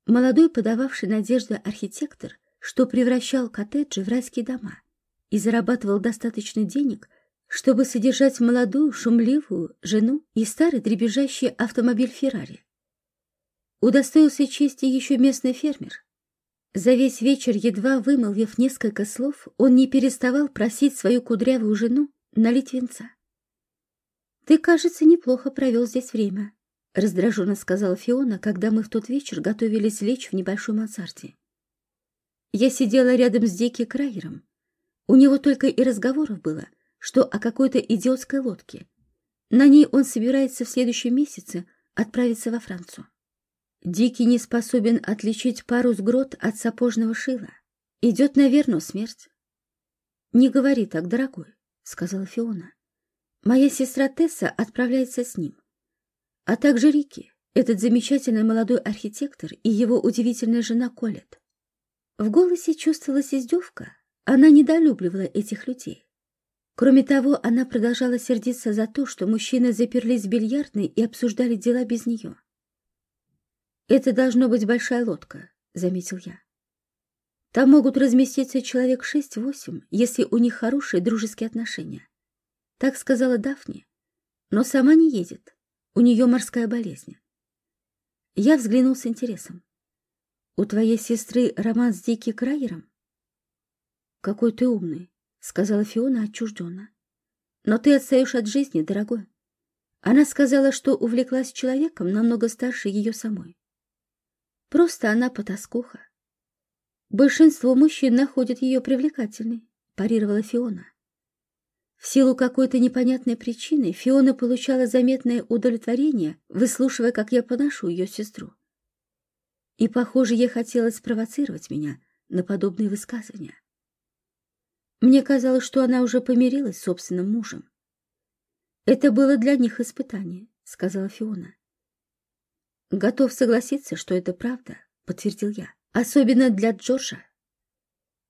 [SPEAKER 1] Молодой подававший надежды архитектор, что превращал коттеджи в райские дома и зарабатывал достаточно денег, чтобы содержать молодую, шумливую жену и старый дребезжащий автомобиль Феррари. Удостоился чести еще местный фермер. За весь вечер, едва вымолвив несколько слов, он не переставал просить свою кудрявую жену налить венца. «Ты, кажется, неплохо провел здесь время», — раздраженно сказала Фиона, когда мы в тот вечер готовились лечь в небольшой мансарде. Я сидела рядом с Дики Крайером. У него только и разговоров было, что о какой-то идиотской лодке. На ней он собирается в следующем месяце отправиться во Францию. Дикий не способен отличить пару с грот от сапожного шила. Идет на верную смерть. «Не говори так, дорогой», — сказала Фиона. «Моя сестра Тесса отправляется с ним. А также Рики, этот замечательный молодой архитектор и его удивительная жена Колет». В голосе чувствовалась издевка. Она недолюбливала этих людей. Кроме того, она продолжала сердиться за то, что мужчины заперлись в бильярдной и обсуждали дела без нее. «Это должно быть большая лодка», — заметил я. «Там могут разместиться человек шесть-восемь, если у них хорошие дружеские отношения». Так сказала Дафни, но сама не едет. У нее морская болезнь. Я взглянул с интересом. «У твоей сестры роман с Дики Крайером?» «Какой ты умный», — сказала Фиона отчужденно. «Но ты отстаешь от жизни, дорогой». Она сказала, что увлеклась человеком намного старше ее самой. Просто она потаскуха. Большинство мужчин находят ее привлекательной, парировала Фиона. В силу какой-то непонятной причины Фиона получала заметное удовлетворение, выслушивая, как я поношу ее сестру. И, похоже, ей хотелось спровоцировать меня на подобные высказывания. Мне казалось, что она уже помирилась с собственным мужем. Это было для них испытание, сказала Фиона. Готов согласиться, что это правда, подтвердил я. Особенно для Джорджа.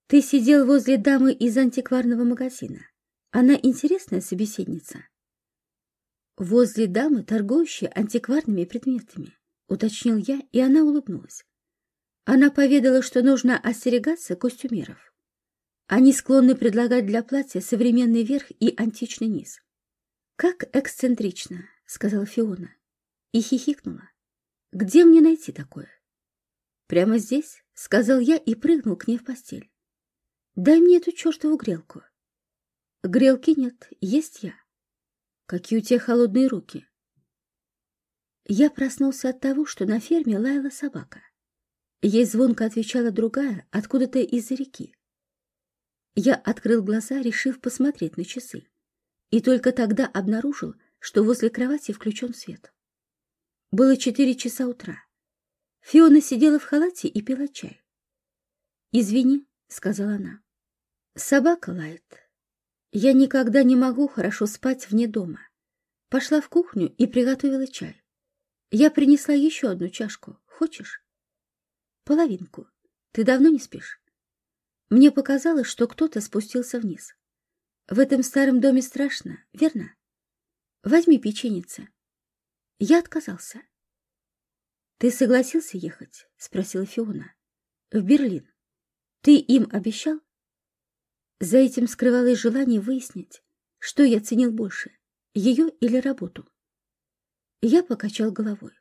[SPEAKER 1] Ты сидел возле дамы из антикварного магазина. Она интересная собеседница. Возле дамы, торгующей антикварными предметами, уточнил я, и она улыбнулась. Она поведала, что нужно остерегаться костюмеров. Они склонны предлагать для платья современный верх и античный низ. «Как эксцентрично», — сказала Фиона и хихикнула. «Где мне найти такое?» «Прямо здесь», — сказал я и прыгнул к ней в постель. Дай мне эту чертову грелку. Грелки нет, есть я. Какие у тебя холодные руки. Я проснулся от того, что на ферме лаяла собака. Ей звонко отвечала другая, откуда-то из-за реки. Я открыл глаза, решив посмотреть на часы. И только тогда обнаружил, что возле кровати включен свет. Было четыре часа утра. Фиона сидела в халате и пила чай. «Извини», — сказала она. Собака лает. Я никогда не могу хорошо спать вне дома. Пошла в кухню и приготовила чай. Я принесла еще одну чашку. Хочешь? Половинку. Ты давно не спишь? Мне показалось, что кто-то спустился вниз. В этом старом доме страшно, верно? Возьми печеница. Я отказался. Ты согласился ехать? Спросила Фиона. В Берлин. Ты им обещал? За этим скрывалось желание выяснить, что я ценил больше, ее или работу. Я покачал головой.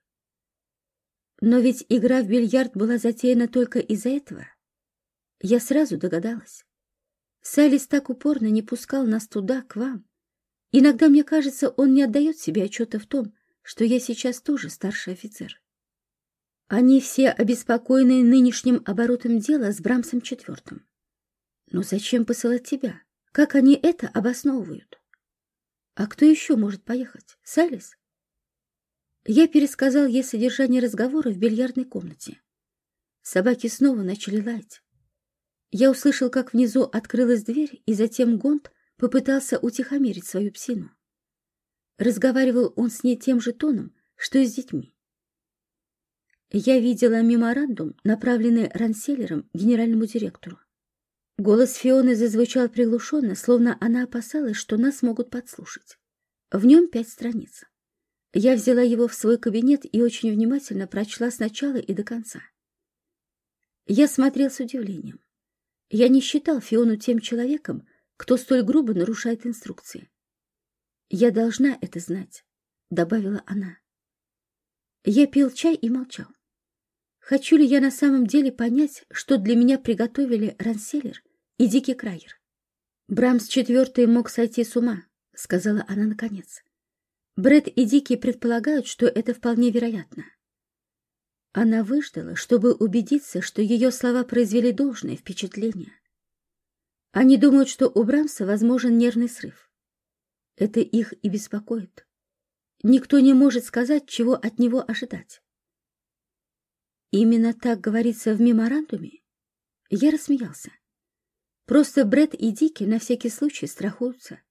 [SPEAKER 1] Но ведь игра в бильярд была затеяна только из-за этого. Я сразу догадалась. Салис так упорно не пускал нас туда, к вам. Иногда, мне кажется, он не отдает себе отчета в том, что я сейчас тоже старший офицер. Они все обеспокоены нынешним оборотом дела с Брамсом Четвертым. Но зачем посылать тебя? Как они это обосновывают? А кто еще может поехать? Салис? Я пересказал ей содержание разговора в бильярдной комнате. Собаки снова начали лаять. Я услышал, как внизу открылась дверь, и затем Гонт попытался утихомирить свою псину. Разговаривал он с ней тем же тоном, что и с детьми. Я видела меморандум, направленный Ранселлером генеральному директору. Голос Фионы зазвучал приглушенно, словно она опасалась, что нас могут подслушать. В нем пять страниц. Я взяла его в свой кабинет и очень внимательно прочла сначала и до конца. Я смотрел с удивлением. Я не считал Фиону тем человеком, кто столь грубо нарушает инструкции. «Я должна это знать», — добавила она. Я пил чай и молчал. Хочу ли я на самом деле понять, что для меня приготовили Ранселлер и Дикий Крайер. Брамс четвертый мог сойти с ума, сказала она наконец. Бред и Дикий предполагают, что это вполне вероятно. Она выждала, чтобы убедиться, что ее слова произвели должное впечатление. Они думают, что у Брамса возможен нервный срыв. Это их и беспокоит. Никто не может сказать, чего от него ожидать. Именно так говорится в меморандуме? Я рассмеялся. Просто Бред и Дики на всякий случай страхуются.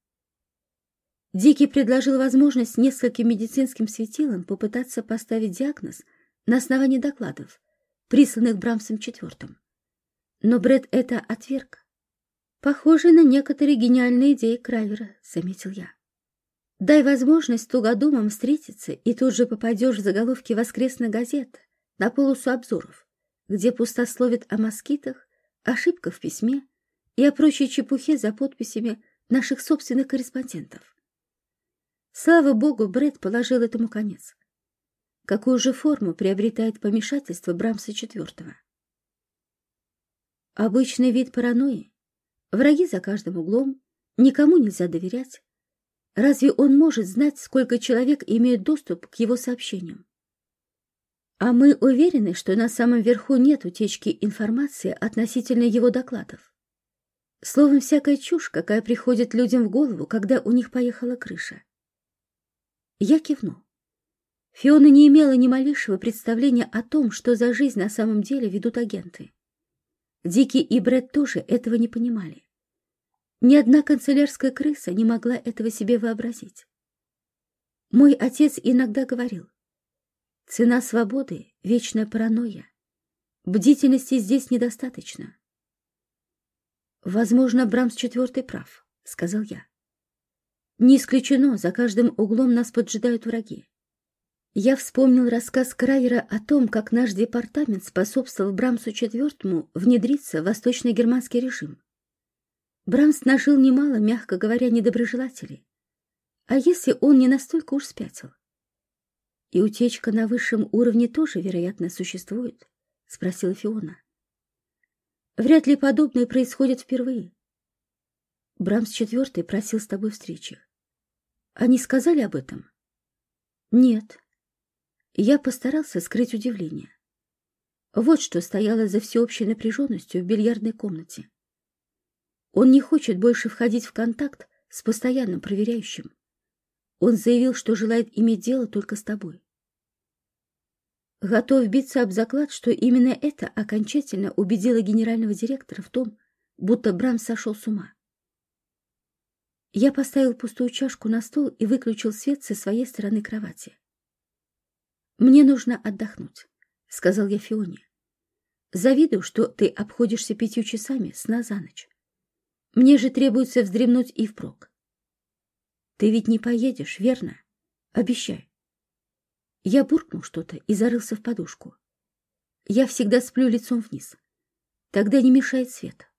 [SPEAKER 1] Дики предложил возможность нескольким медицинским светилам попытаться поставить диагноз на основании докладов, присланных Брамсом IV. Но Бред это отверг. Похоже на некоторые гениальные идеи Крайвера, заметил я. Дай возможность тугодумам встретиться, и тут же попадешь в заголовки воскресных газет, на полосу обзоров, где пустословит о москитах, ошибках в письме, и о прочей чепухе за подписями наших собственных корреспондентов. Слава богу, Бред положил этому конец. Какую же форму приобретает помешательство Брамса IV? Обычный вид паранойи. Враги за каждым углом, никому нельзя доверять. Разве он может знать, сколько человек имеет доступ к его сообщениям? А мы уверены, что на самом верху нет утечки информации относительно его докладов. Словом, всякая чушь, какая приходит людям в голову, когда у них поехала крыша. Я кивнул. Фиона не имела ни малейшего представления о том, что за жизнь на самом деле ведут агенты. Дики и Брэд тоже этого не понимали. Ни одна канцелярская крыса не могла этого себе вообразить. Мой отец иногда говорил, цена свободы — вечная паранойя. Бдительности здесь недостаточно. Возможно, Брамс четвертый прав, — сказал я. Не исключено, за каждым углом нас поджидают враги. Я вспомнил рассказ Крайера о том, как наш департамент способствовал Брамсу IV внедриться в восточно-германский режим. Брамс нажил немало, мягко говоря, недоброжелателей. А если он не настолько уж спятил? И утечка на высшем уровне тоже, вероятно, существует? Спросила Фиона. Вряд ли подобное происходит впервые. Брамс IV просил с тобой встречи. Они сказали об этом? Нет. Я постарался скрыть удивление. Вот что стояло за всеобщей напряженностью в бильярдной комнате. Он не хочет больше входить в контакт с постоянным проверяющим. Он заявил, что желает иметь дело только с тобой. Готов биться об заклад, что именно это окончательно убедило генерального директора в том, будто Брам сошел с ума. Я поставил пустую чашку на стол и выключил свет со своей стороны кровати. «Мне нужно отдохнуть», — сказал я Фионе. «Завидую, что ты обходишься пятью часами сна за ночь. Мне же требуется вздремнуть и впрок. Ты ведь не поедешь, верно? Обещай». Я буркнул что-то и зарылся в подушку. Я всегда сплю лицом вниз. Тогда не мешает свет.